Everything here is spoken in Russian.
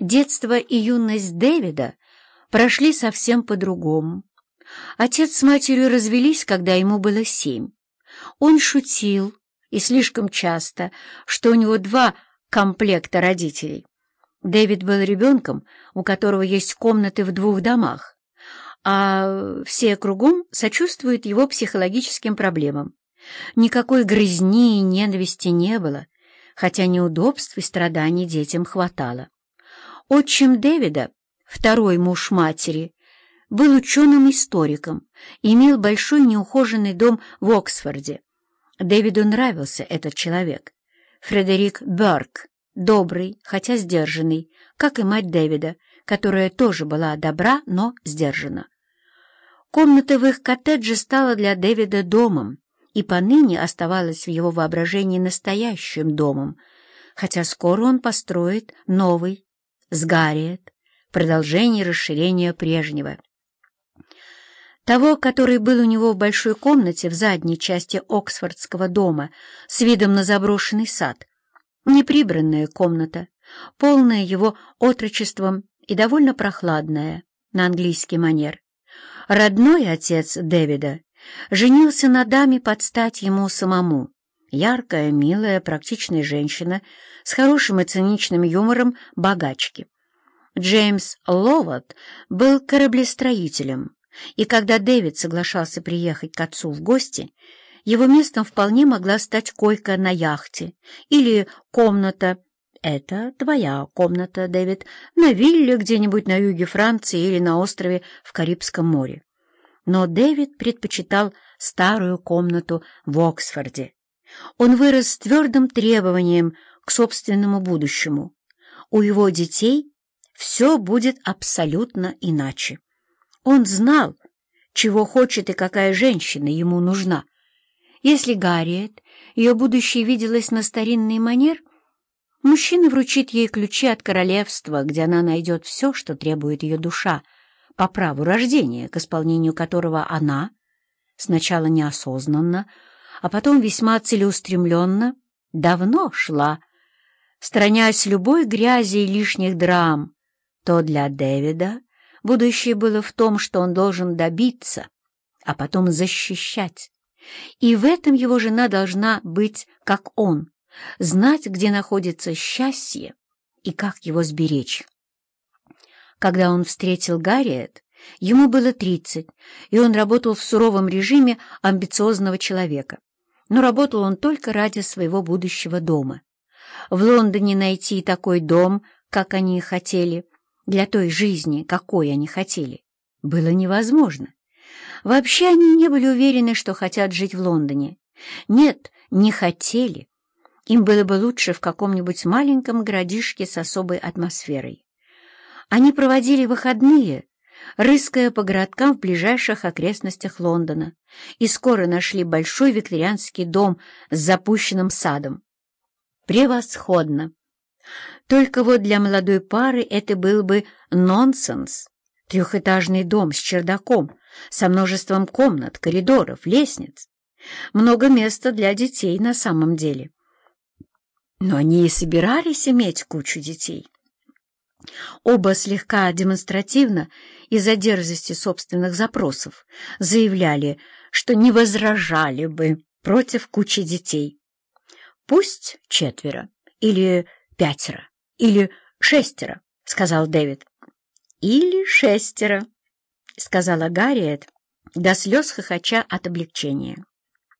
Детство и юность Дэвида прошли совсем по-другому. Отец с матерью развелись, когда ему было семь. Он шутил, и слишком часто, что у него два комплекта родителей. Дэвид был ребенком, у которого есть комнаты в двух домах, а все кругом сочувствуют его психологическим проблемам. Никакой грызни и ненависти не было, хотя неудобств и страданий детям хватало. Отчим Дэвида, второй муж матери, был ученым-историком, имел большой неухоженный дом в Оксфорде. Дэвиду нравился этот человек. Фредерик Бёрк, добрый, хотя сдержанный, как и мать Дэвида, которая тоже была добра, но сдержана. Комната в их коттедже стала для Дэвида домом и поныне оставалась в его воображении настоящим домом, хотя скоро он построит новый, сгарит, продолжение расширения прежнего. Того, который был у него в большой комнате в задней части Оксфордского дома с видом на заброшенный сад. Неприбранная комната, полная его отрочеством и довольно прохладная, на английский манер. Родной отец Дэвида женился на даме под стать ему самому. Яркая, милая, практичная женщина с хорошим и циничным юмором богачки. Джеймс Ловат был кораблестроителем, и когда Дэвид соглашался приехать к отцу в гости, его местом вполне могла стать койка на яхте или комната «Это твоя комната, Дэвид, на вилле где-нибудь на юге Франции или на острове в Карибском море». Но Дэвид предпочитал старую комнату в Оксфорде. Он вырос с твердым требованием к собственному будущему. У его детей все будет абсолютно иначе. Он знал, чего хочет и какая женщина ему нужна. Если Гарриет, ее будущее виделось на старинный манер, мужчина вручит ей ключи от королевства, где она найдет все, что требует ее душа, по праву рождения, к исполнению которого она, сначала неосознанно, а потом весьма целеустремленно, давно шла, странясь любой грязи и лишних драм, то для Дэвида будущее было в том, что он должен добиться, а потом защищать. И в этом его жена должна быть, как он, знать, где находится счастье и как его сберечь. Когда он встретил Гарриет, ему было тридцать, и он работал в суровом режиме амбициозного человека но работал он только ради своего будущего дома. В Лондоне найти такой дом, как они хотели, для той жизни, какой они хотели, было невозможно. Вообще они не были уверены, что хотят жить в Лондоне. Нет, не хотели. Им было бы лучше в каком-нибудь маленьком городишке с особой атмосферой. Они проводили выходные рыская по городкам в ближайших окрестностях Лондона, и скоро нашли большой викторианский дом с запущенным садом. Превосходно! Только вот для молодой пары это был бы нонсенс. Трехэтажный дом с чердаком, со множеством комнат, коридоров, лестниц. Много места для детей на самом деле. Но они и собирались иметь кучу детей. Оба слегка демонстративно из-за дерзости собственных запросов заявляли, что не возражали бы против кучи детей. «Пусть четверо, или пятеро, или шестеро», — сказал Дэвид. «Или шестеро», — сказала Гарриет, до слез хохоча от облегчения.